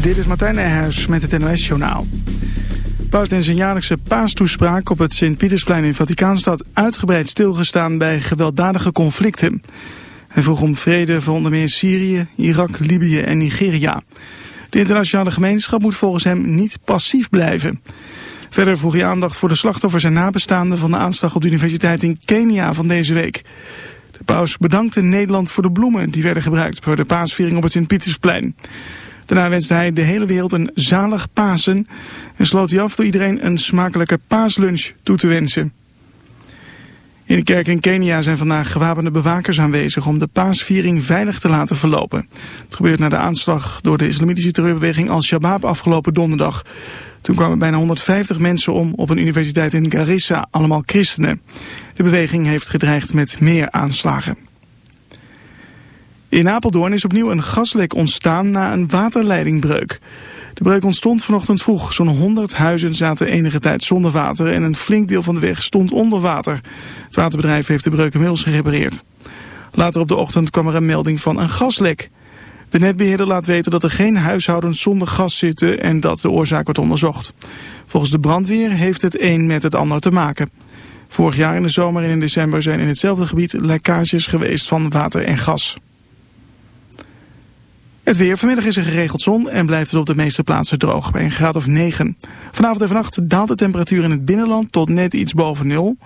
Dit is Martijn Nijhuis met het NOS-journaal. Paus in zijn jaarlijkse paastoespraak op het Sint-Pietersplein in Vaticaanstad uitgebreid stilgestaan bij gewelddadige conflicten. Hij vroeg om vrede voor onder meer Syrië, Irak, Libië en Nigeria. De internationale gemeenschap moet volgens hem niet passief blijven. Verder vroeg hij aandacht voor de slachtoffers en nabestaanden van de aanslag op de universiteit in Kenia van deze week. De paus bedankte Nederland voor de bloemen die werden gebruikt voor de paasviering op het Sint-Pietersplein. Daarna wenste hij de hele wereld een zalig Pasen en sloot hij af door iedereen een smakelijke paaslunch toe te wensen. In de kerk in Kenia zijn vandaag gewapende bewakers aanwezig om de paasviering veilig te laten verlopen. Het gebeurt na de aanslag door de islamitische terreurbeweging Al-Shabaab afgelopen donderdag. Toen kwamen bijna 150 mensen om op een universiteit in Garissa, allemaal christenen. De beweging heeft gedreigd met meer aanslagen. In Apeldoorn is opnieuw een gaslek ontstaan na een waterleidingbreuk. De breuk ontstond vanochtend vroeg. Zo'n 100 huizen zaten enige tijd zonder water en een flink deel van de weg stond onder water. Het waterbedrijf heeft de breuk inmiddels gerepareerd. Later op de ochtend kwam er een melding van een gaslek. De netbeheerder laat weten dat er geen huishoudens zonder gas zitten en dat de oorzaak wordt onderzocht. Volgens de brandweer heeft het een met het ander te maken. Vorig jaar in de zomer en in december zijn in hetzelfde gebied lekkages geweest van water en gas. Het weer. Vanmiddag is er geregeld zon en blijft het op de meeste plaatsen droog bij een graad of 9. Vanavond en vannacht daalt de temperatuur in het binnenland tot net iets boven nul.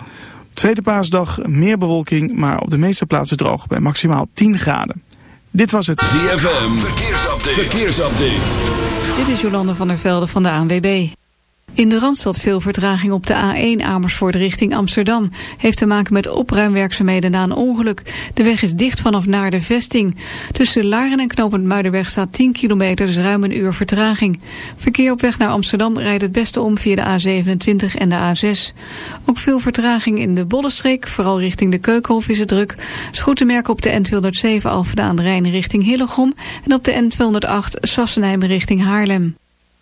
Tweede paasdag meer bewolking, maar op de meeste plaatsen droog bij maximaal 10 graden. Dit was het ZFM. Verkeersupdate. Verkeersupdate. Dit is Jolande van der Velde van de ANWB. In de Randstad veel vertraging op de A1 Amersfoort richting Amsterdam. Heeft te maken met opruimwerkzaamheden na een ongeluk. De weg is dicht vanaf naar de vesting. Tussen Laren en Knopend Muidenberg staat 10 kilometer, dus ruim een uur vertraging. Verkeer op weg naar Amsterdam rijdt het beste om via de A27 en de A6. Ook veel vertraging in de Bollenstreek, vooral richting de Keukenhof is het druk. Is goed te merken op de N207 Alphen aan de Rijn richting Hillegom... en op de N208 Sassenheim richting Haarlem.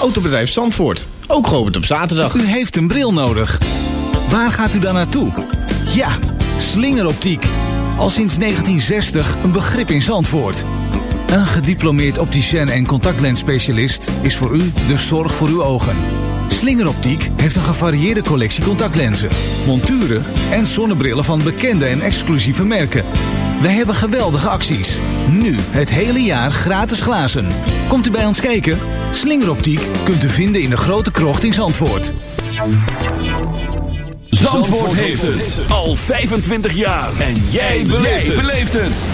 Autobedrijf Zandvoort, ook geopend op zaterdag. U heeft een bril nodig. Waar gaat u dan naartoe? Ja, slingeroptiek. Al sinds 1960 een begrip in Zandvoort. Een gediplomeerd opticien en contactlensspecialist is voor u de zorg voor uw ogen. Slingeroptiek heeft een gevarieerde collectie contactlenzen, monturen en zonnebrillen van bekende en exclusieve merken. Wij hebben geweldige acties. Nu het hele jaar gratis glazen. Komt u bij ons kijken? Slingeroptiek kunt u vinden in de grote krocht in Zandvoort. Zandvoort heeft het al 25 jaar. En jij beleeft het.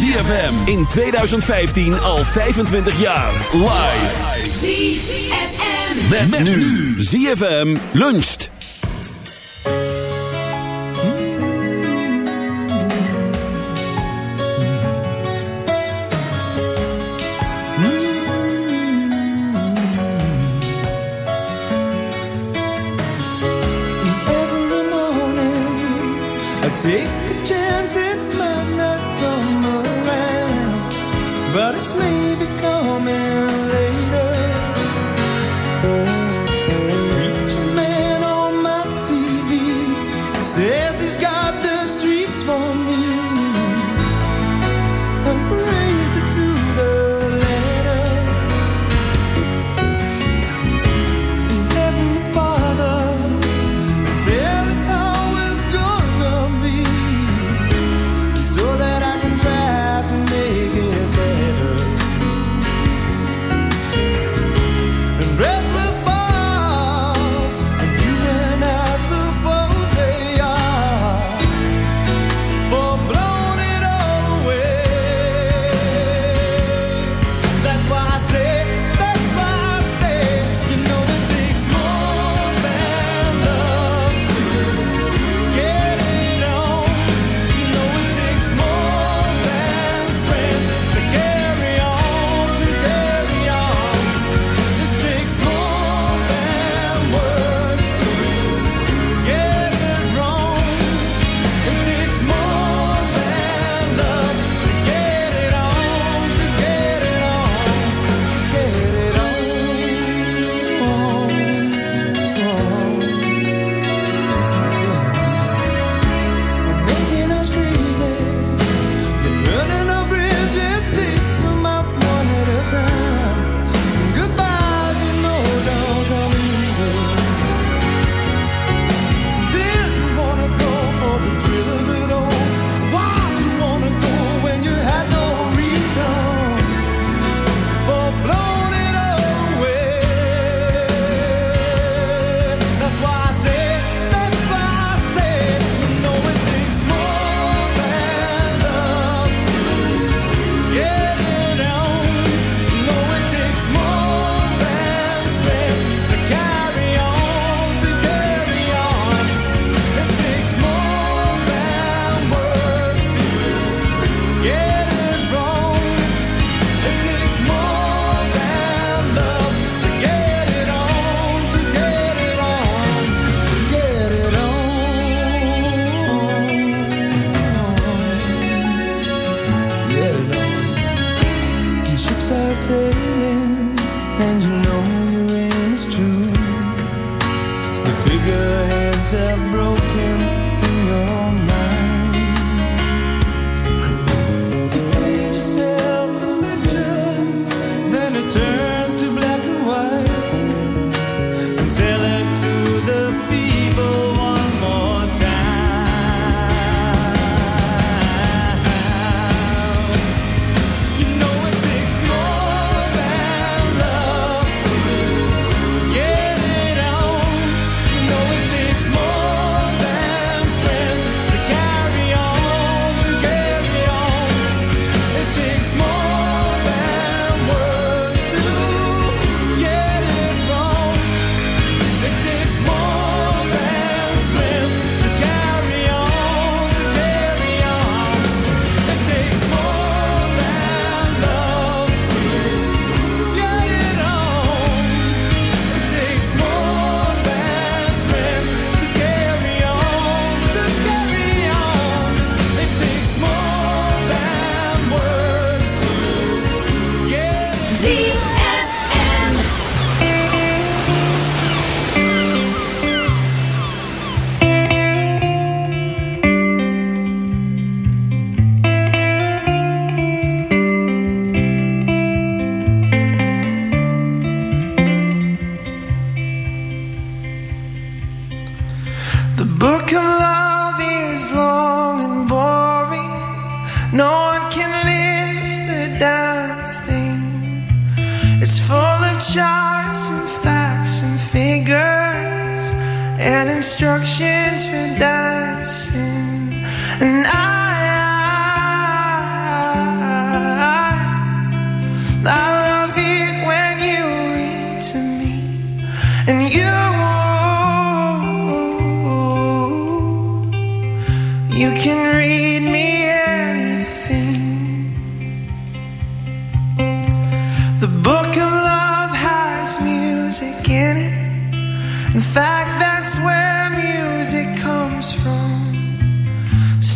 ZFM in 2015 al 25 jaar. Live. ZFM. Met, nu. ZFM luncht.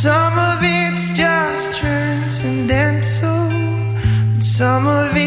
some of it's just transcendental, some of it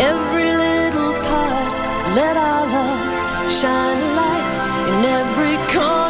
every little part. Let our love shine a light in every corner.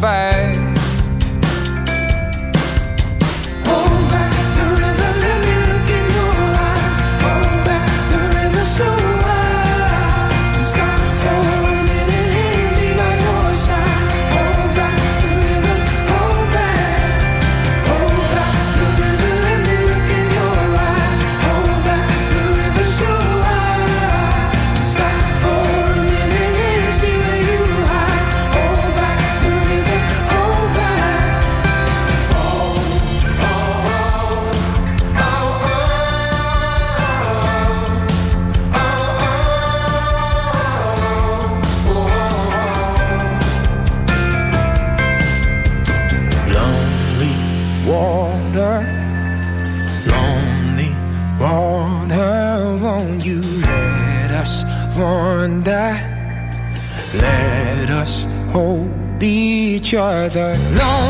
back. you're the lone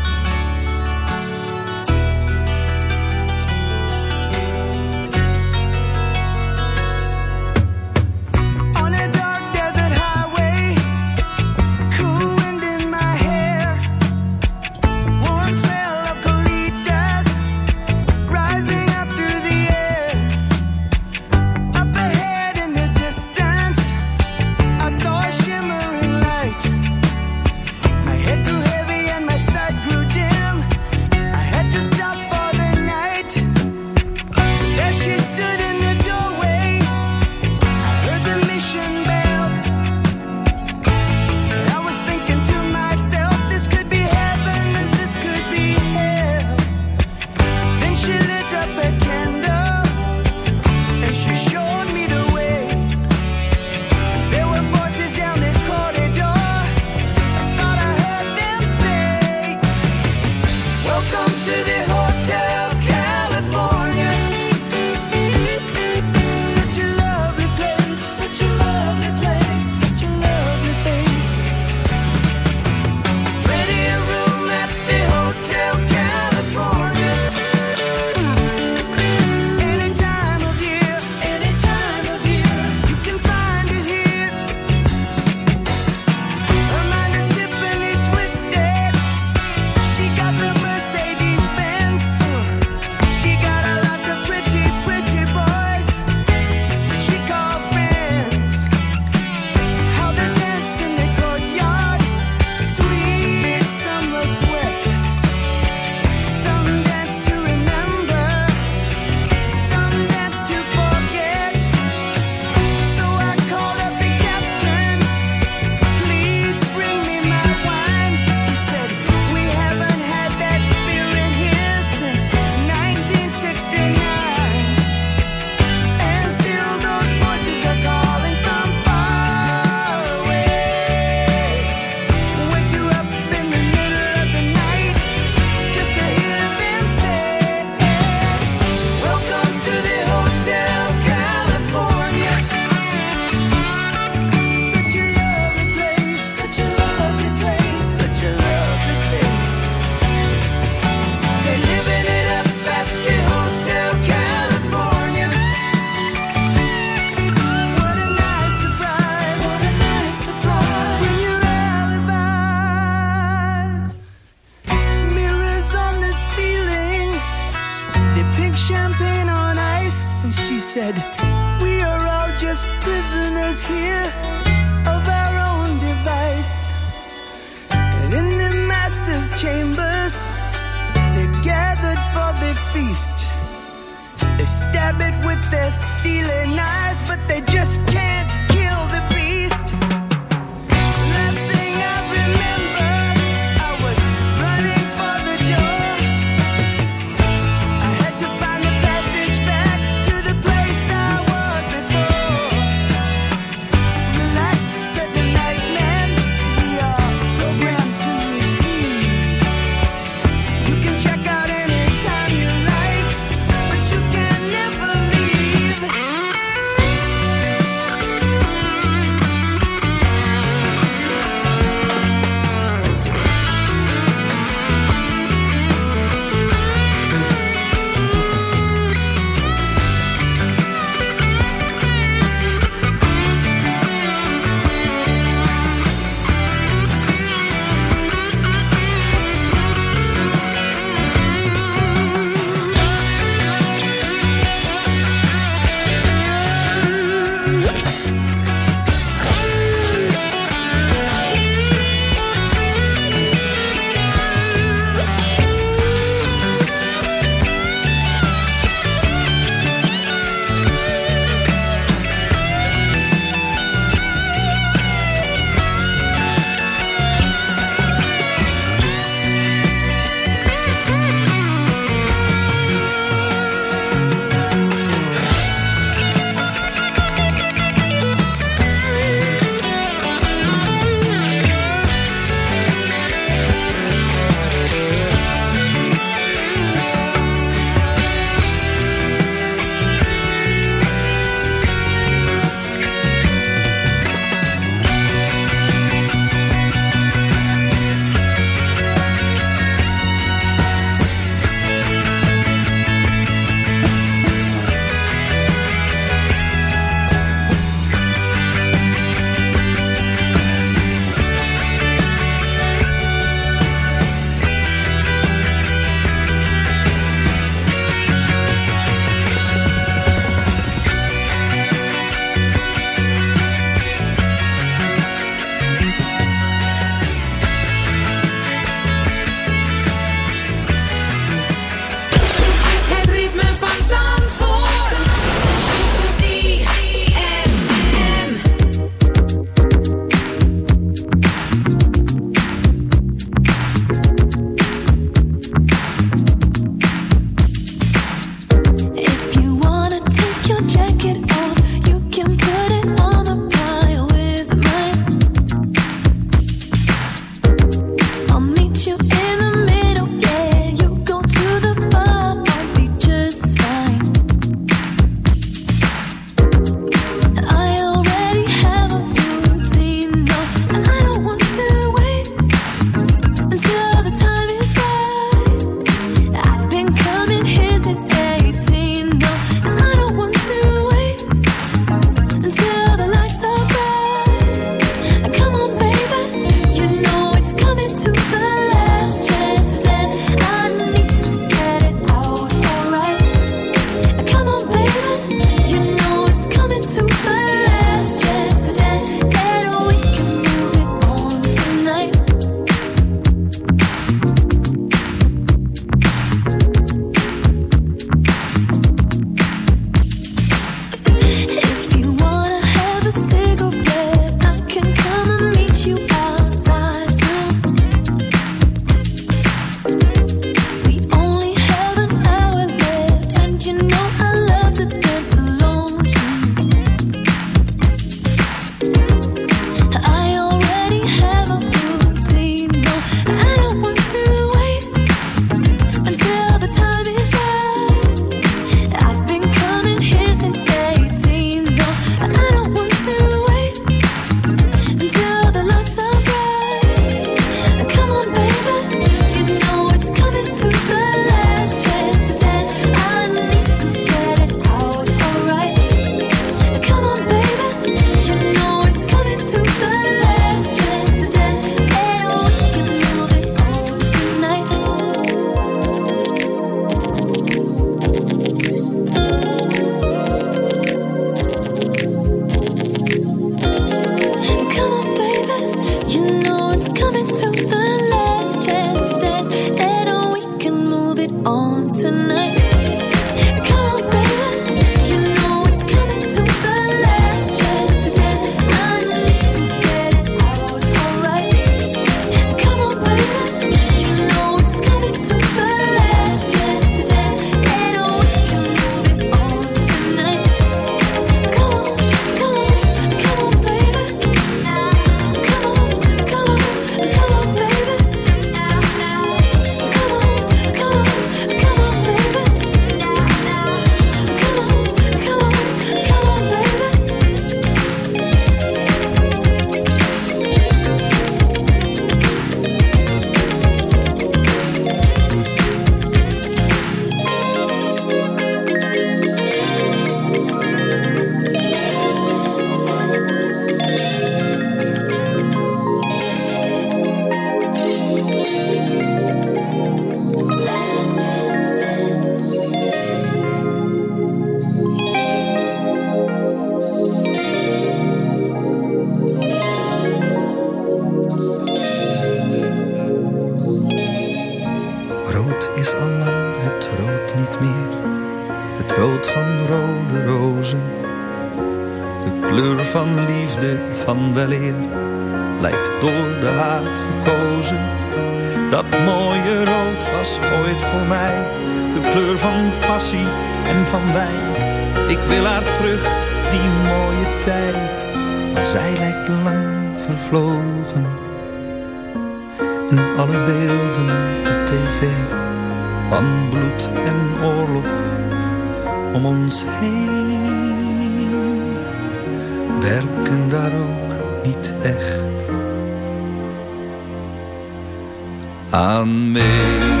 me.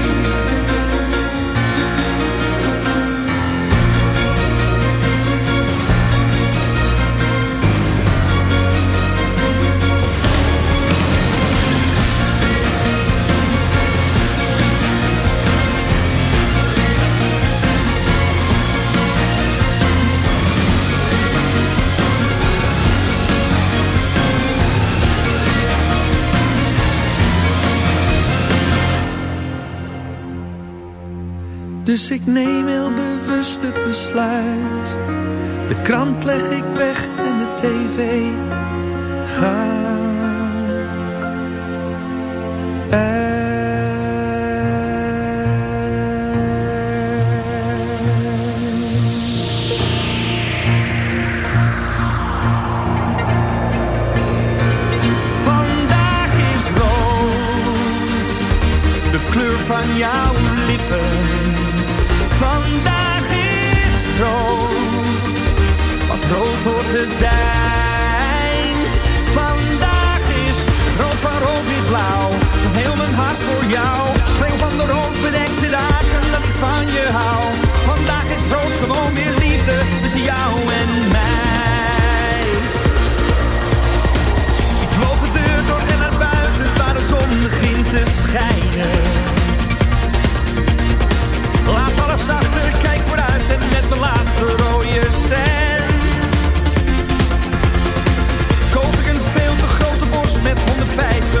besluit. De krant leg ik weg en de tv gaat uit. Vandaag is rood, de kleur van jou. desire Faith.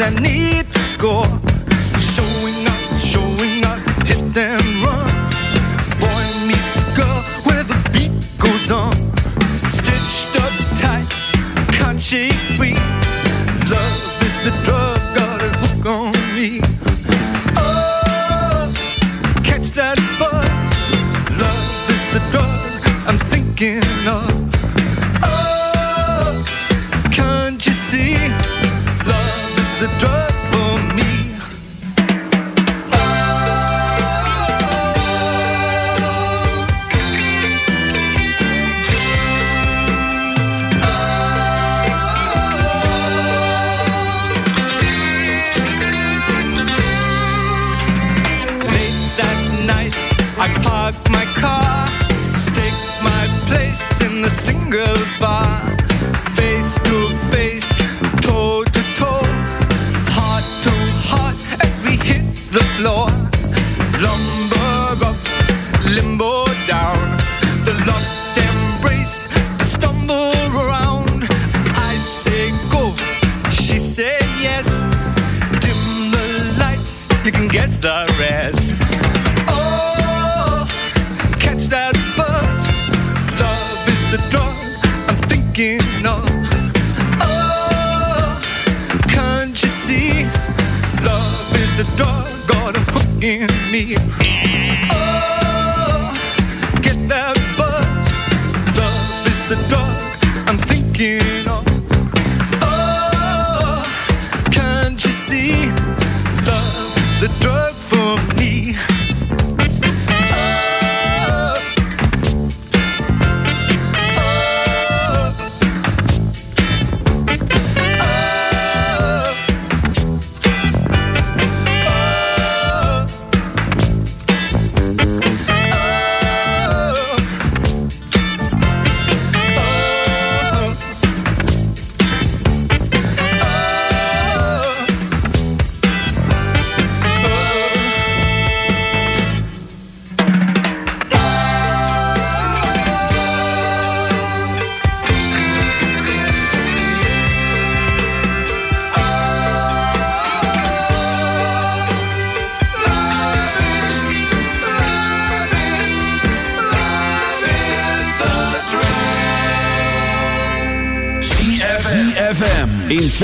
Dan niet to score.